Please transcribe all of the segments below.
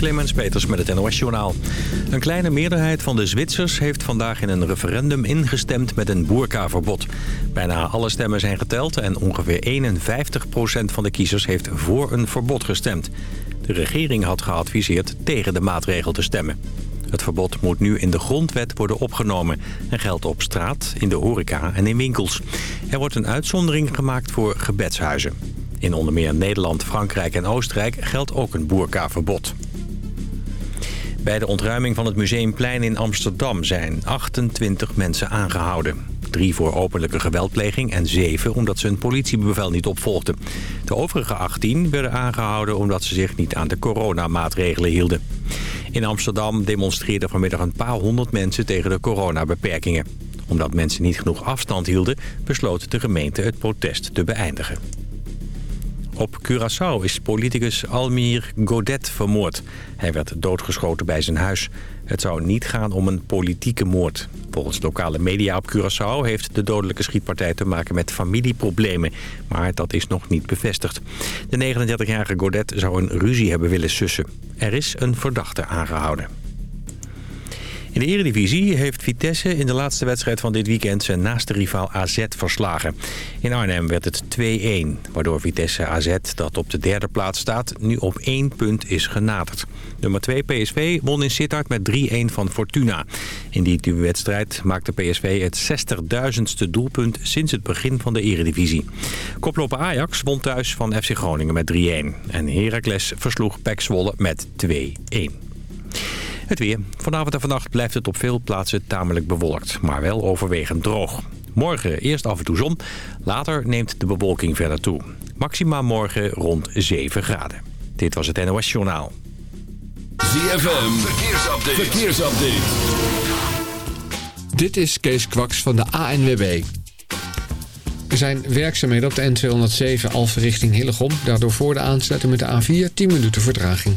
Clemens Peters met het NOS Journaal. Een kleine meerderheid van de Zwitsers heeft vandaag in een referendum ingestemd met een boerkaverbod. Bijna alle stemmen zijn geteld en ongeveer 51% van de kiezers heeft voor een verbod gestemd. De regering had geadviseerd tegen de maatregel te stemmen. Het verbod moet nu in de grondwet worden opgenomen en geldt op straat, in de horeca en in winkels. Er wordt een uitzondering gemaakt voor gebedshuizen. In onder meer Nederland, Frankrijk en Oostenrijk geldt ook een boerkaverbod. Bij de ontruiming van het Museumplein in Amsterdam zijn 28 mensen aangehouden. Drie voor openlijke geweldpleging en zeven omdat ze een politiebevel niet opvolgden. De overige 18 werden aangehouden omdat ze zich niet aan de coronamaatregelen hielden. In Amsterdam demonstreerden vanmiddag een paar honderd mensen tegen de coronabeperkingen. Omdat mensen niet genoeg afstand hielden, besloot de gemeente het protest te beëindigen. Op Curaçao is politicus Almir Godet vermoord. Hij werd doodgeschoten bij zijn huis. Het zou niet gaan om een politieke moord. Volgens lokale media op Curaçao heeft de dodelijke schietpartij te maken met familieproblemen. Maar dat is nog niet bevestigd. De 39-jarige Godet zou een ruzie hebben willen sussen. Er is een verdachte aangehouden. In de eredivisie heeft Vitesse in de laatste wedstrijd van dit weekend zijn naaste rivaal AZ verslagen. In Arnhem werd het 2-1, waardoor Vitesse AZ, dat op de derde plaats staat, nu op één punt is genaderd. Nummer 2 PSV won in Sittard met 3-1 van Fortuna. In die wedstrijd maakte PSV het 60.000ste doelpunt sinds het begin van de eredivisie. Koploper Ajax won thuis van FC Groningen met 3-1. En Heracles versloeg PEC Zwolle met 2-1. Het weer. Vanavond en vannacht blijft het op veel plaatsen tamelijk bewolkt, maar wel overwegend droog. Morgen eerst af en toe zon, later neemt de bewolking verder toe. Maxima morgen rond 7 graden. Dit was het NOS Journaal. ZFM, verkeersupdate. verkeersupdate. Dit is Kees Kwaks van de ANWB. Er zijn werkzaamheden op de N207 Alphen richting Hillegom. Daardoor voor de aansluiting met de A4 10 minuten vertraging.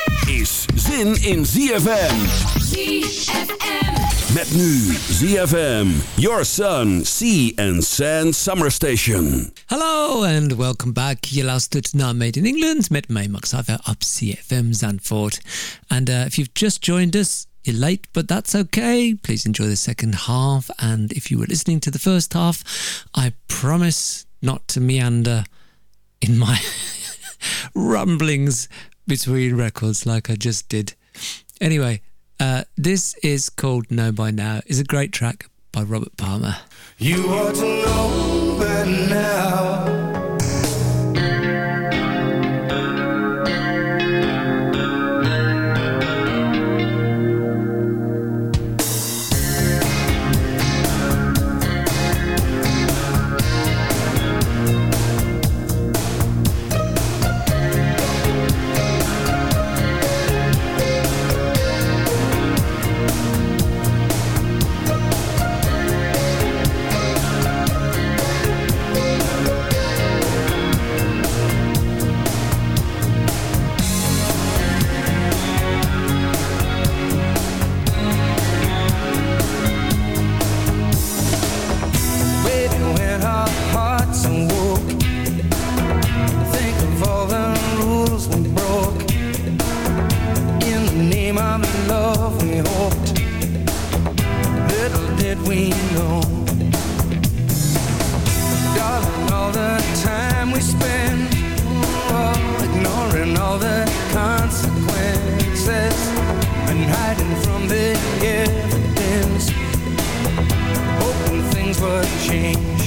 is zin in ZFM. ZFM. Met nu ZFM, Your Sun, Sea and Sand Summer Station. Hello and welcome back. Je luistert naar Made in England met mij Max Haver op ZFM Zandvoort. And uh, if you've just joined us, you're late, but that's okay. Please enjoy the second half. And if you were listening to the first half, I promise not to meander in my rumblings between records like I just did. Anyway, uh, this is called Know by Now. is a great track by Robert Palmer. You ought to know better now. Change.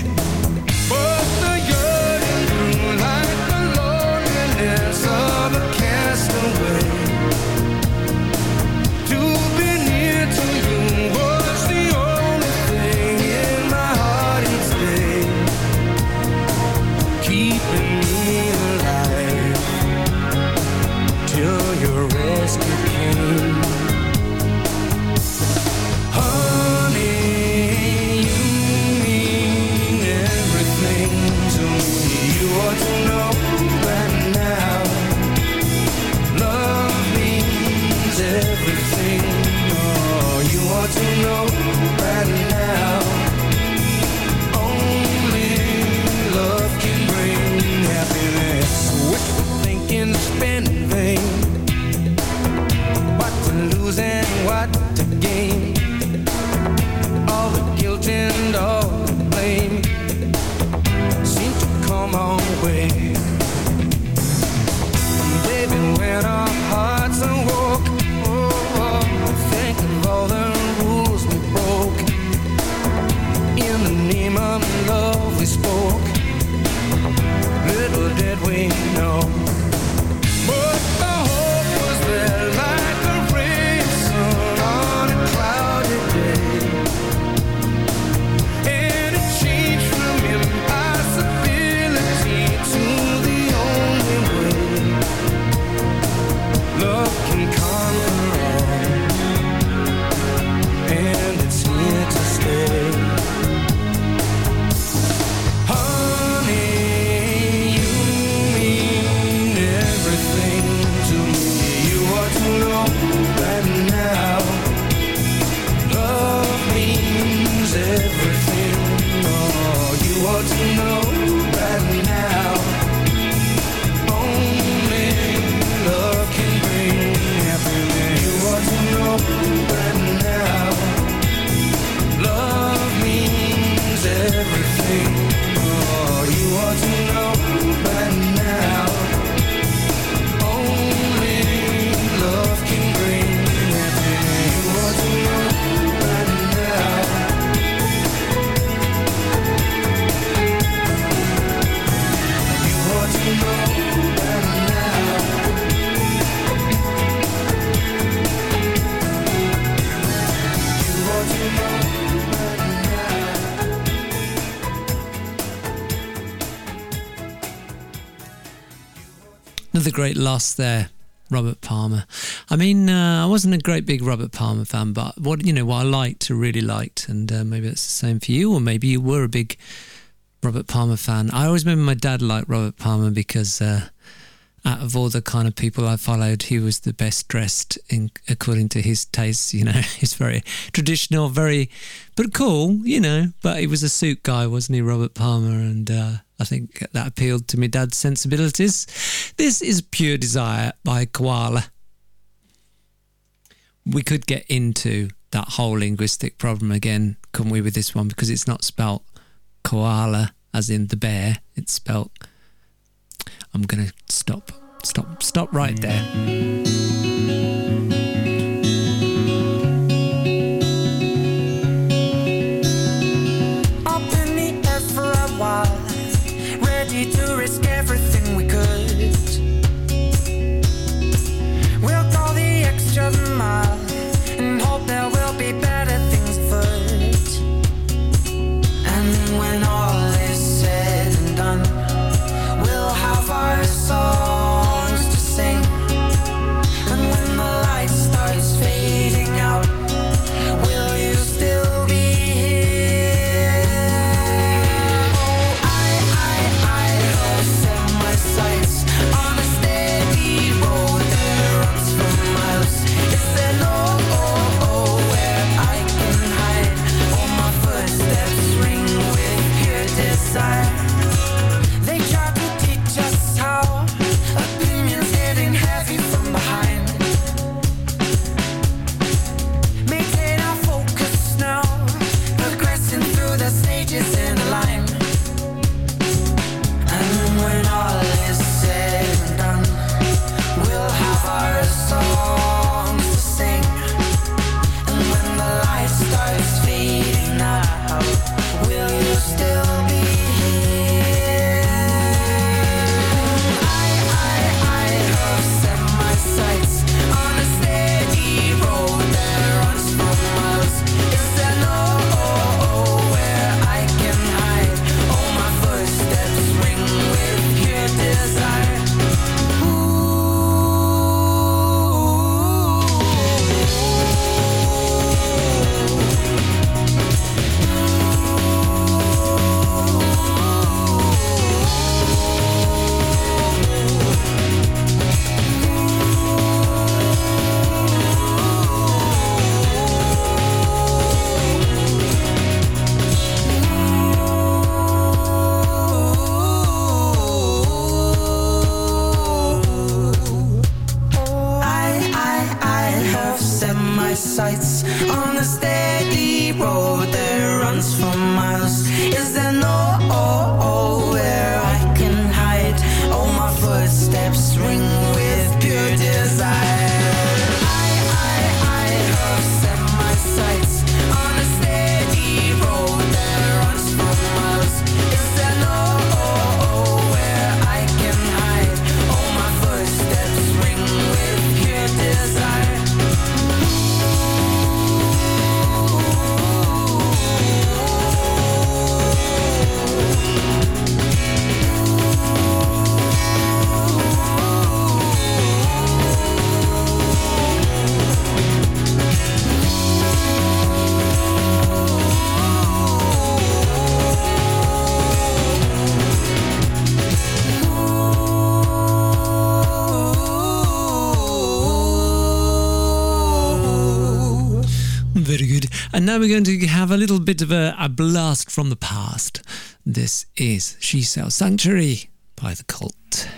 Great loss there, Robert Palmer. I mean, uh, I wasn't a great big Robert Palmer fan, but what you know, what I liked, I really liked, and uh, maybe that's the same for you, or maybe you were a big Robert Palmer fan. I always remember my dad liked Robert Palmer because uh, out of all the kind of people I followed, he was the best dressed in according to his tastes. You know, he's very traditional, very but cool. You know, but he was a suit guy, wasn't he, Robert Palmer? And uh, I think that appealed to my dad's sensibilities. This is Pure Desire by Koala. We could get into that whole linguistic problem again, couldn't we, with this one? Because it's not spelt koala as in the bear, it's spelt. I'm going to stop, stop, stop right there. we're going to have a little bit of a, a blast from the past. This is She Sells Sanctuary by The Cult.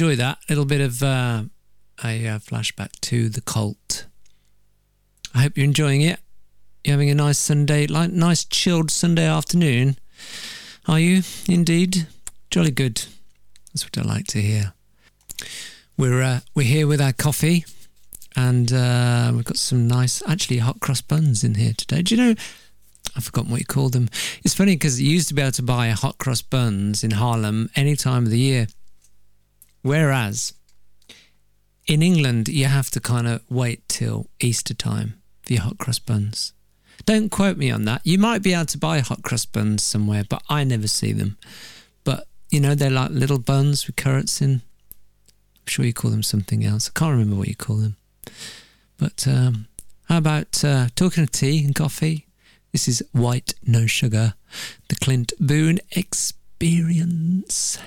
Enjoy that? A little bit of uh, a uh, flashback to the cult. I hope you're enjoying it. You're having a nice Sunday, like nice chilled Sunday afternoon. Are you indeed? Jolly good. That's what I like to hear. We're uh, we're here with our coffee, and uh, we've got some nice, actually, hot cross buns in here today. Do you know? I've forgotten what you call them. It's funny because you used to be able to buy hot cross buns in Haarlem any time of the year, whereas in England you have to kind of wait till Easter time for your hot cross buns. Don't quote me on that. You might be able to buy hot cross buns somewhere, but I never see them. But you know, they're like little buns with carrots in. I'm sure you call them something else. I can't remember what you call them. But um, how about uh, talking of tea and coffee? This is White No Sugar, the Clint Boon Experience.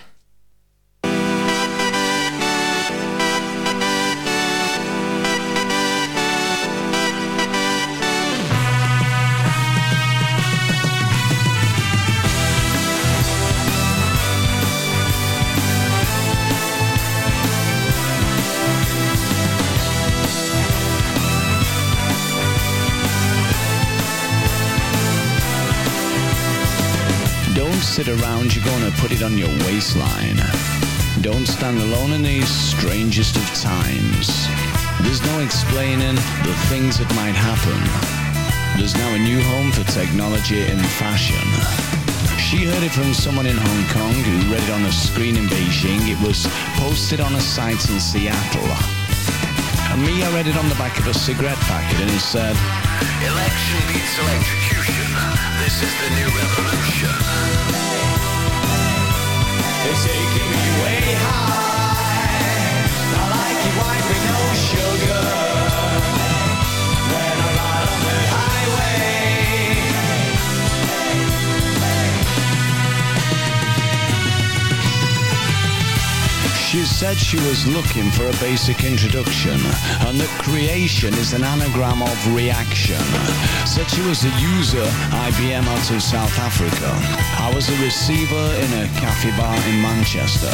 Sit around, you're gonna put it on your waistline. Don't stand alone in these strangest of times. There's no explaining the things that might happen. There's now a new home for technology in fashion. She heard it from someone in Hong Kong who read it on a screen in Beijing. It was posted on a site in Seattle. And me, I read it on the back of a cigarette packet and it said, Election beats electrocution. This is the new revolution. It's taking me way high. I like it white with no sugar. She said she was looking for a basic introduction and that creation is an anagram of reaction. Said she was a user IBM out of South Africa. I was a receiver in a cafe bar in Manchester.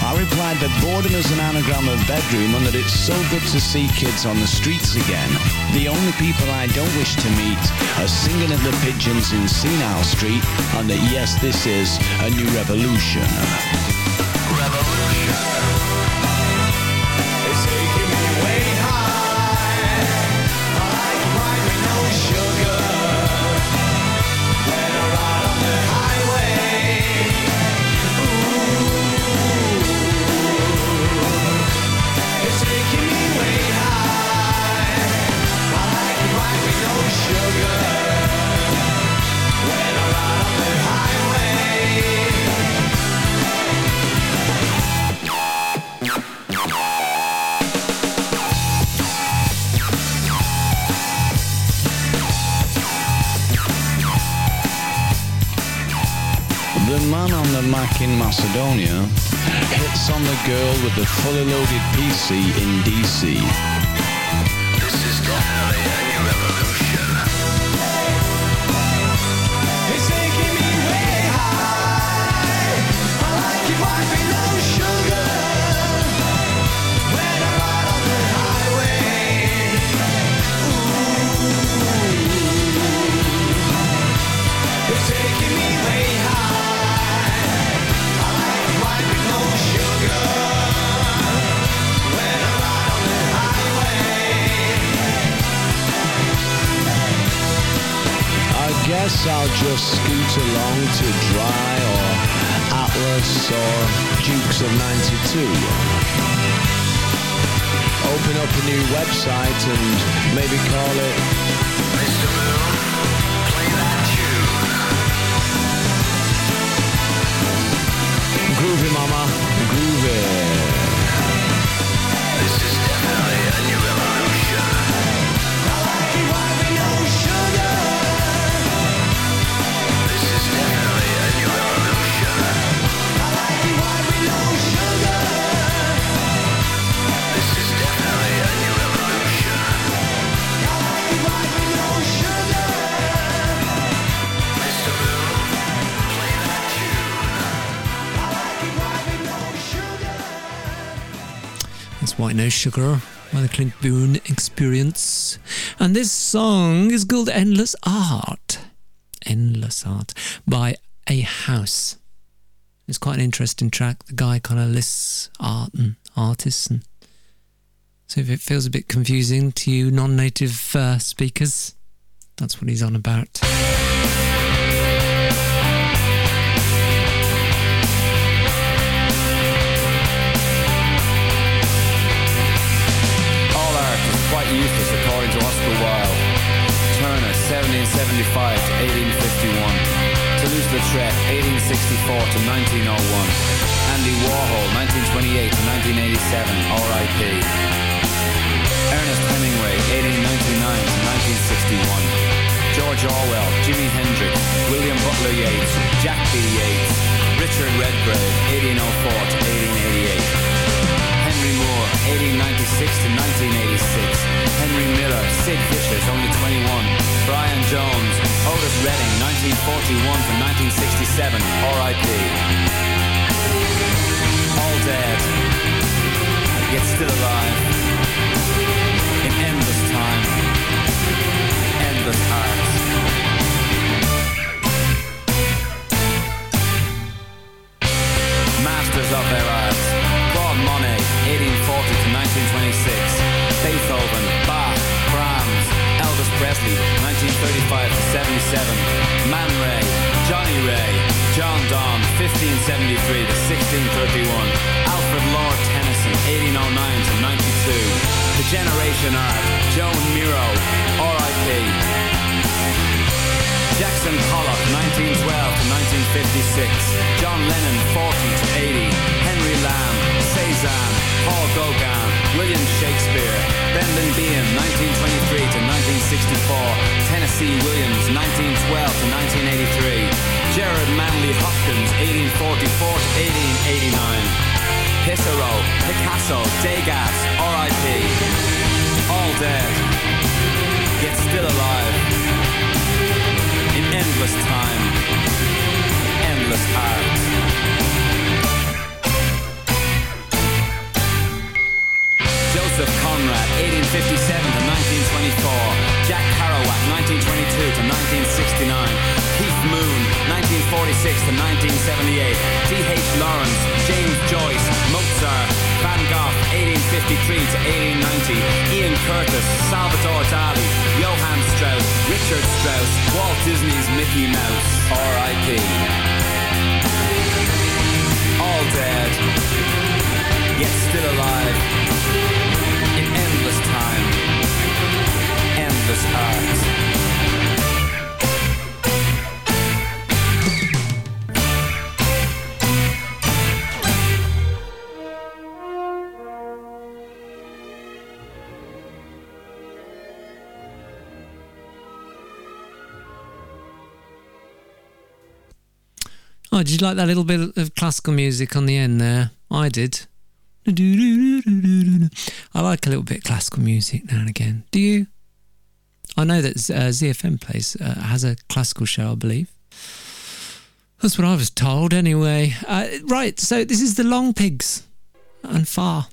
I replied that boredom is an anagram of bedroom and that it's so good to see kids on the streets again. The only people I don't wish to meet are singing at the pigeons in Senile Street and that yes, this is a new revolution. Macedonia hits on the girl with the fully loaded PC in DC. To Dry or Atlas or Dukes of 92. Open up a new website and maybe call it Mr. Moon, play that tune. Groovy Mama, Groovy. White No Sugar by the Clint Boon Experience. And this song is called Endless Art. Endless Art by A House. It's quite an interesting track. The guy kind of lists art and artists. And so if it feels a bit confusing to you non native uh, speakers, that's what he's on about. 1864 to 1901. Andy Warhol, 1928 to 1987, R.I.P. Ernest Hemingway, 1899 to 1961. George Orwell, Jimi Hendrix, William Butler Yeats, Jack B. Yeats, Richard Redgrave, 1804 to 1888. Henry Moore, 1896 to 1986. Henry Miller, Sid Vicious, only 21. Brian Jones, Otis Redding, 1941 to 1967, R.I.P. All dead, yet still alive. In endless time, endless hearts. 1935 to 77. Man Ray, Johnnie Ray, John Donne, 1573 to 1631. Alfred Lord Tennyson, 1809 to 92. The Generation Art, Joan Miro, R.I.P. Jackson Pollock, 1912 to 1956. John Lennon, 40 to 80. Henry Lamb, Cezanne, Paul Gauguin, William Shakespeare, Brendan Behan, 1923 to 1964. Tennessee Williams, 1912 to 1983. Gerard Manley Hopkins, 1844 to 1889. Pissarro, Picasso, Degas, R.I.P. All dead, yet still alive 1853 to 1890. Ian Curtis, Salvador Dali, Johann Strauss, Richard Strauss, Walt Disney's Mickey Mouse, R.I.P. All dead, yet still alive. Oh, did you like that little bit of classical music on the end there? I did. I like a little bit of classical music now and again. Do you? I know that uh, ZFM plays uh, has a classical show, I believe. That's what I was told, anyway. Uh, right, so this is the Longpigs and Far.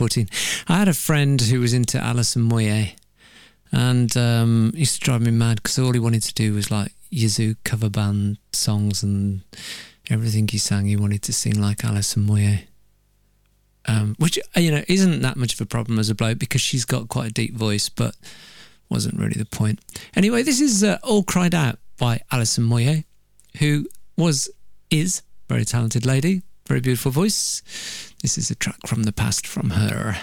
14, I had a friend who was into Alison Moyet and um, used to drive me mad because all he wanted to do was like Yazoo cover band songs and everything he sang, he wanted to sing like Alison Moyet. Um, which, you know, isn't that much of a problem as a bloke because she's got quite a deep voice, but wasn't really the point. Anyway, this is uh, All Cried Out by Alison Moyet, who was, is, very talented lady, very beautiful voice. This is a track from the past from her.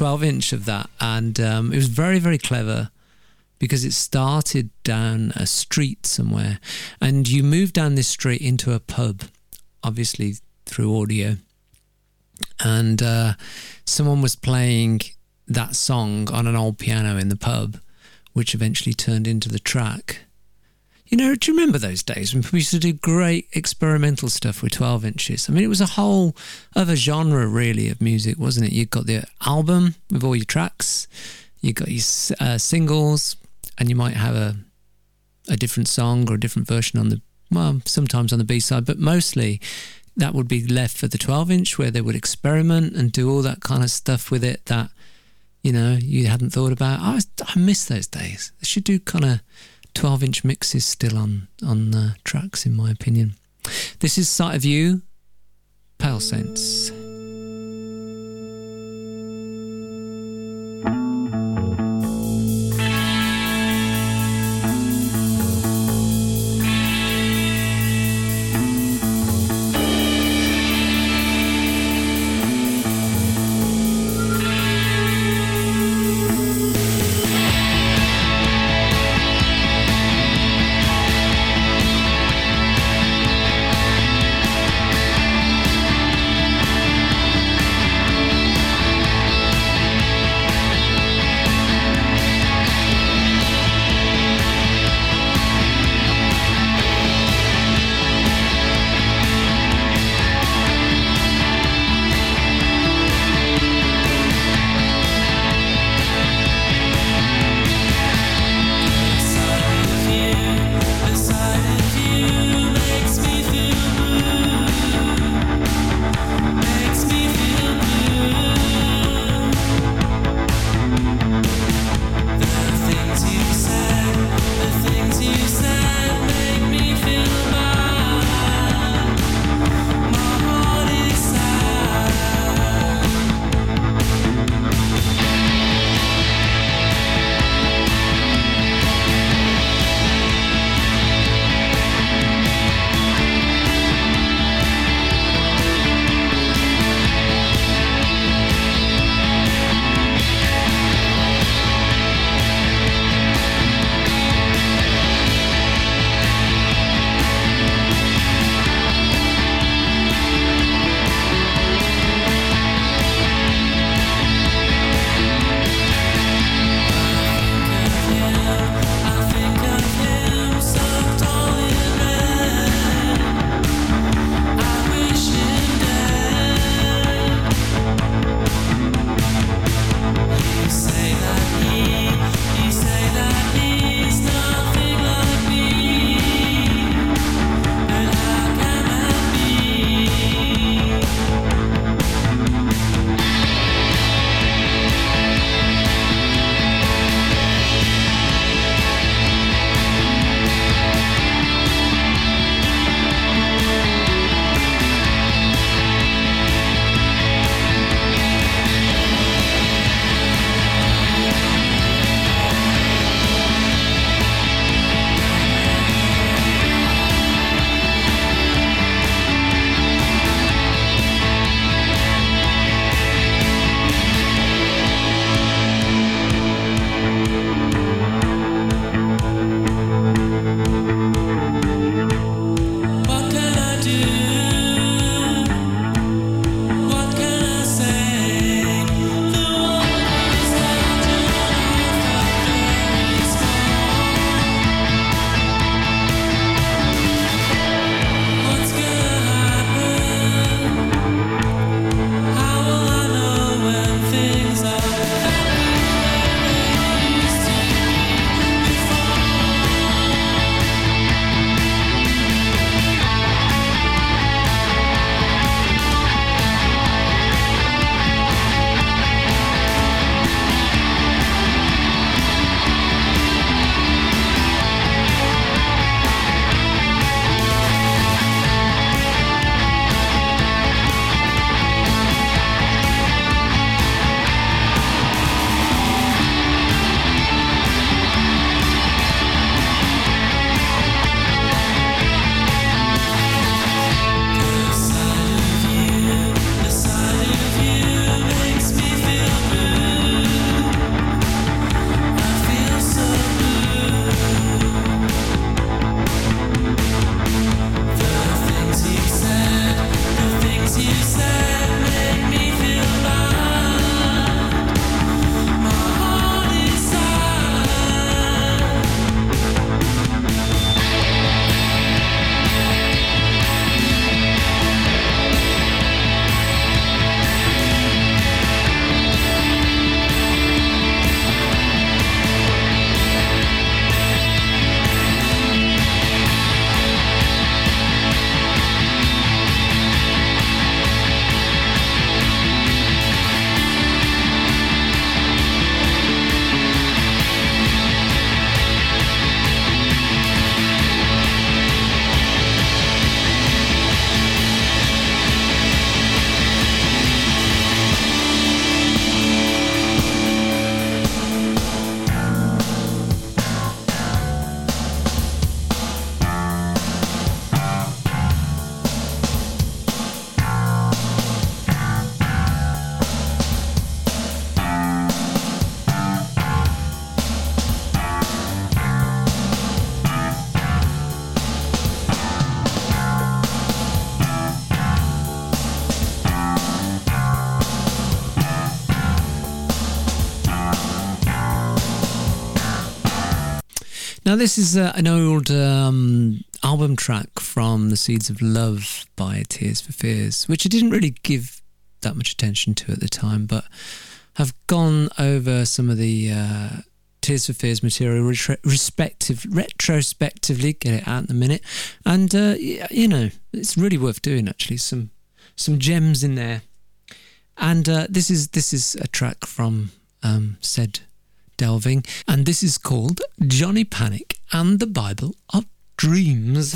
12 inch of that, and um, it was very, very clever because it started down a street somewhere, and you moved down this street into a pub, obviously through audio, and uh, someone was playing that song on an old piano in the pub, which eventually turned into the track. You know, do you remember those days when we used to do great experimental stuff with 12 inches? I mean, it was a whole other genre, really, of music, wasn't it? You got the album with all your tracks, you got your uh, singles, and you might have a a different song or a different version on the well, sometimes on the B side, but mostly that would be left for the 12 inch where they would experiment and do all that kind of stuff with it that you know, you hadn't thought about. I, was, I miss those days. They should do kind of 12 inch mixes still on, on uh, tracks, in my opinion. This is Sight of You, Pale Sense. Now, this is uh, an old um, album track from The Seeds of Love by Tears for Fears, which I didn't really give that much attention to at the time, but have gone over some of the uh, Tears for Fears material retro- respective, retrospectively, get it out in a minute. And, uh, you know, it's really worth doing, actually. Some some gems in there. And uh, this is this is a track from um, said delving, and this is called Johnny Panic and the Bible of Dreams.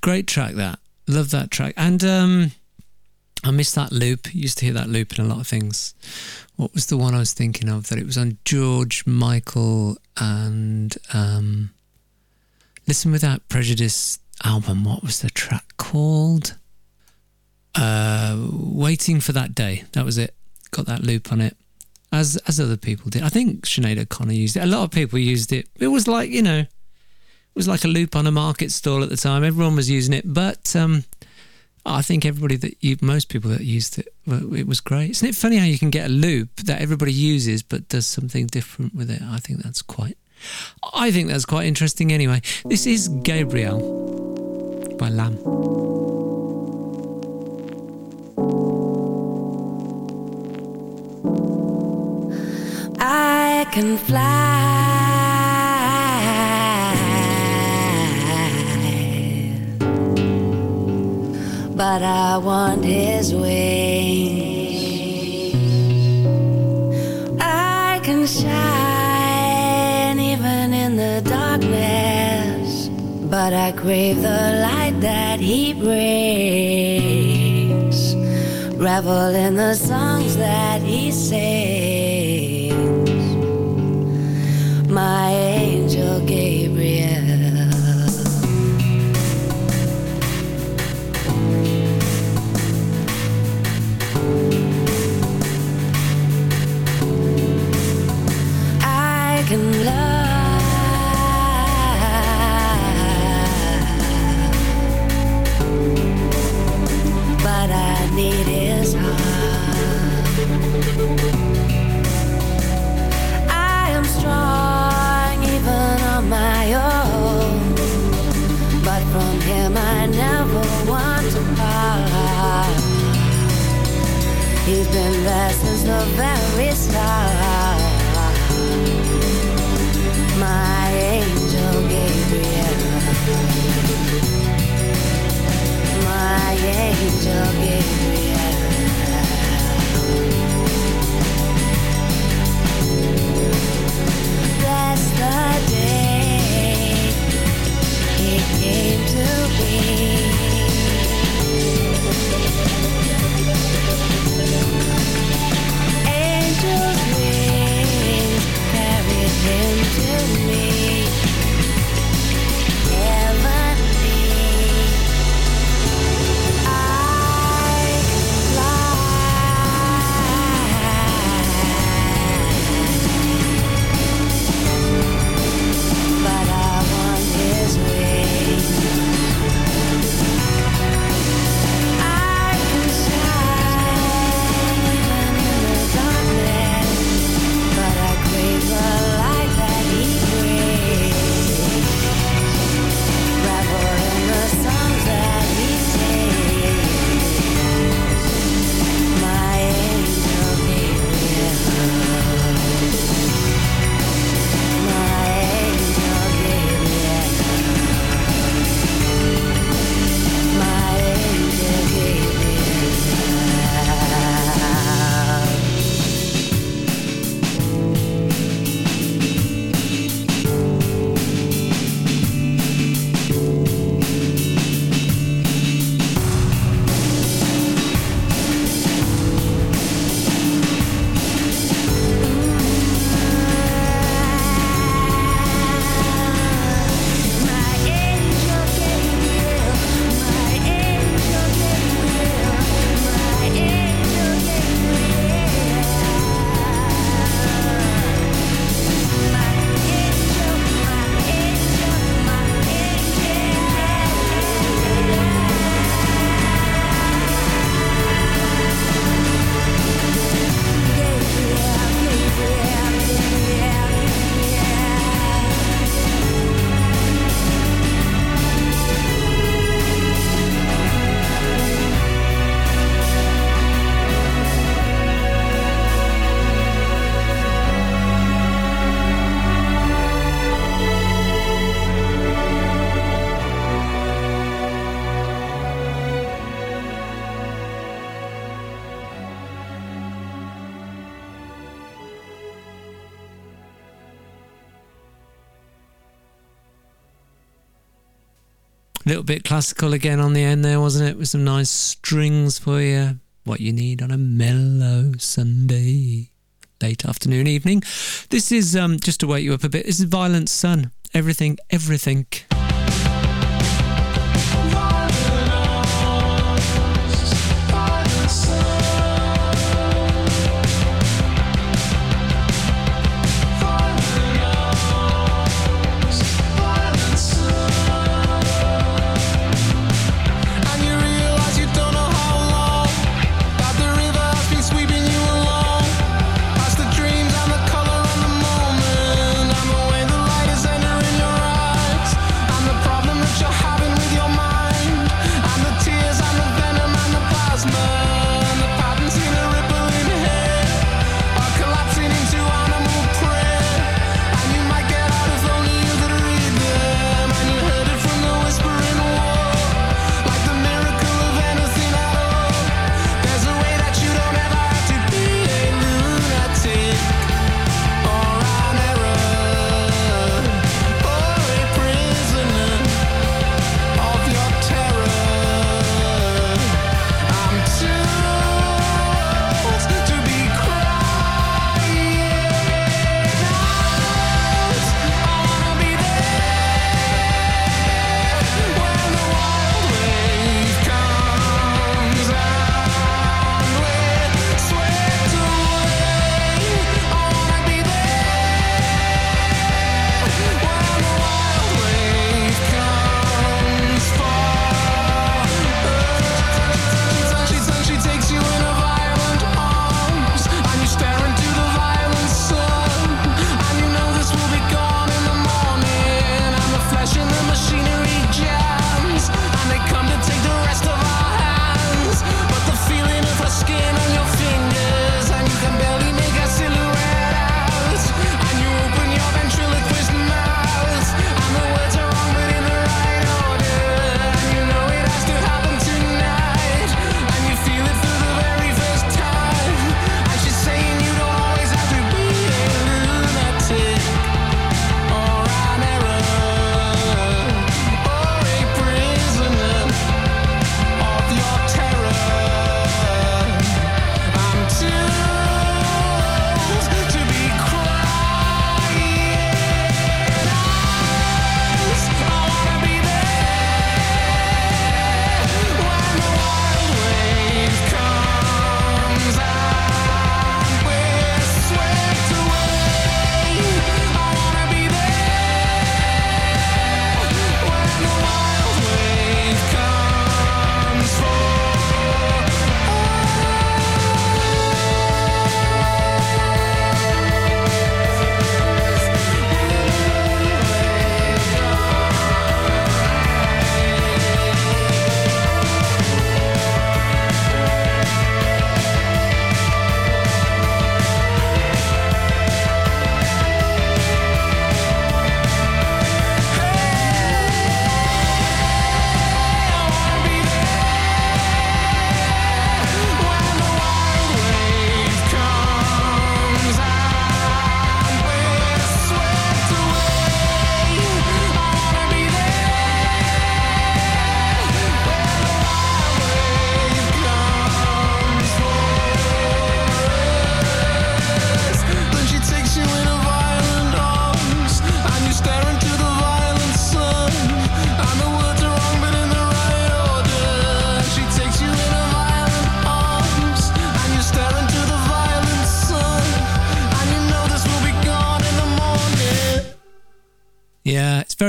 Great track that. Love that track. And um I missed that loop. Used to hear that loop in a lot of things. What was the one I was thinking of? That it was on George Michael and um, Listen Without Prejudice album. What was the track called? Uh, Waiting for That Day. That was it. Got that loop on it. As as other people did. I think Sinead O'Connor used it. A lot of people used it. It was like, you know, was like a loop on a market stall at the time. Everyone was using it, but um, I think everybody that you, most people that used it, it was great. Isn't it funny how you can get a loop that everybody uses but does something different with it? I think that's quite, I think that's quite interesting. Anyway, this is Gabriel by Lamb. I can fly, but I want his wings. I can shine even in the darkness, but I crave the light that he brings. Revel in the songs that he sings my angel Gabriel. He's been there since the very start. My angel Gabriel. My angel Gabriel. That's the day he came to be. Angels' wings carried him to me. little bit classical again on the end there, wasn't it? With some nice strings for you. What you need on a mellow Sunday, late afternoon, evening. This is um, just to wake you up a bit. This is Violent Sun. Everything, everything.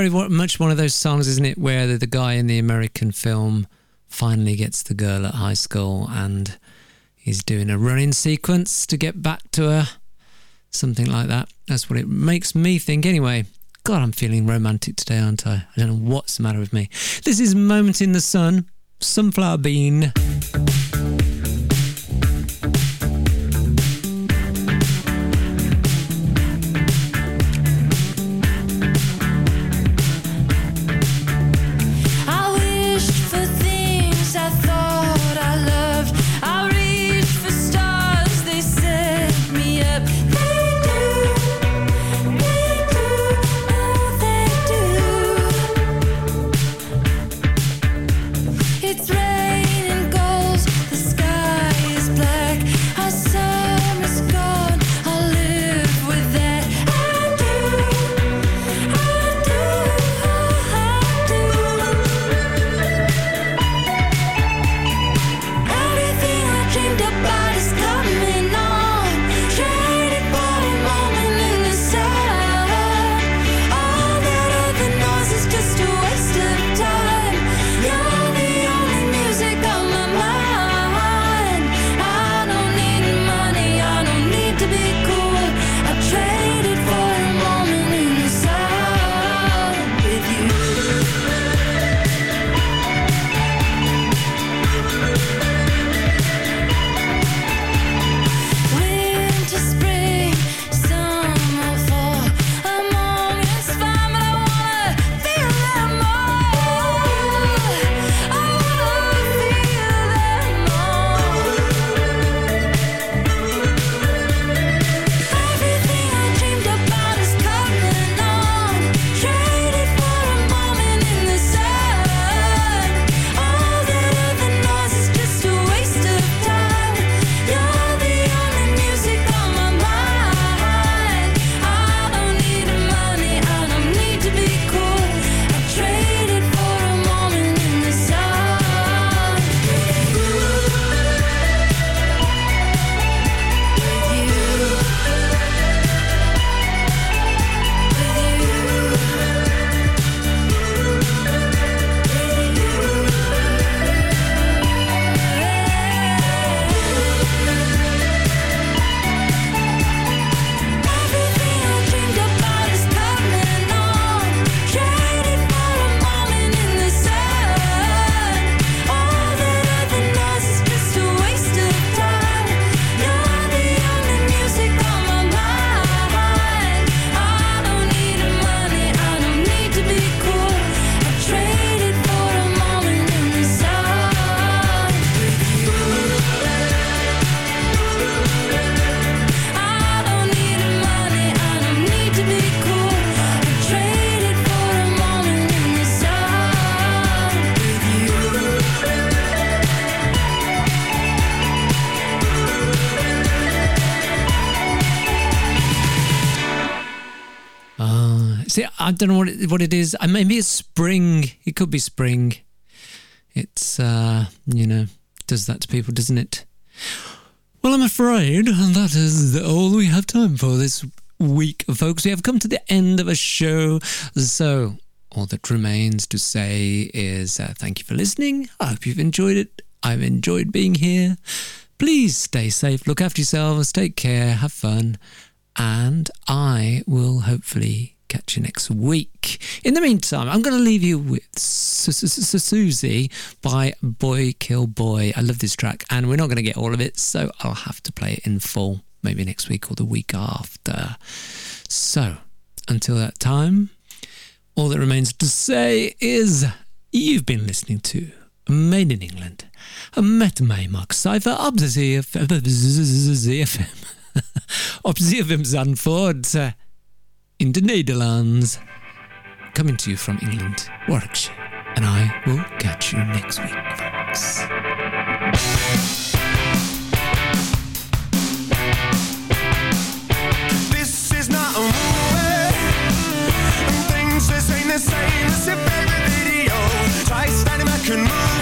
very much one of those songs, isn't it, where the, the guy in the American film finally gets the girl at high school and he's doing a running sequence to get back to her, something like that. That's what it makes me think, anyway. God, I'm feeling romantic today, aren't I? I don't know what's the matter with me. This is Moment in the Sun, Sunflower Bean. I don't know what it, what it is. Uh, Maybe it's spring. It could be spring. It's, uh, you know, does that to people, doesn't it? Well, I'm afraid that is all we have time for this week, folks. We have come to the end of a show. So, all that remains to say is uh, thank you for listening. I hope you've enjoyed it. I've enjoyed being here. Please stay safe, look after yourselves, take care, have fun, and I will hopefully catch you next week. In the meantime, I'm going to leave you with Su- Su- Su- Suzie by Boy Kill Boy. I love this track, and we're not going to get all of it, so I'll have to play it in full maybe next week or the week after. So, until that time, all that remains to say is you've been listening to Made in England. Met mij Max Cypher op de ZFM. op ZFM Zandvoort uh, in the Netherlands. Coming to you from England, Warwickshire. And I will catch you next week, folks. This is not a movie. Things just ain't the same as video. Try standing back and move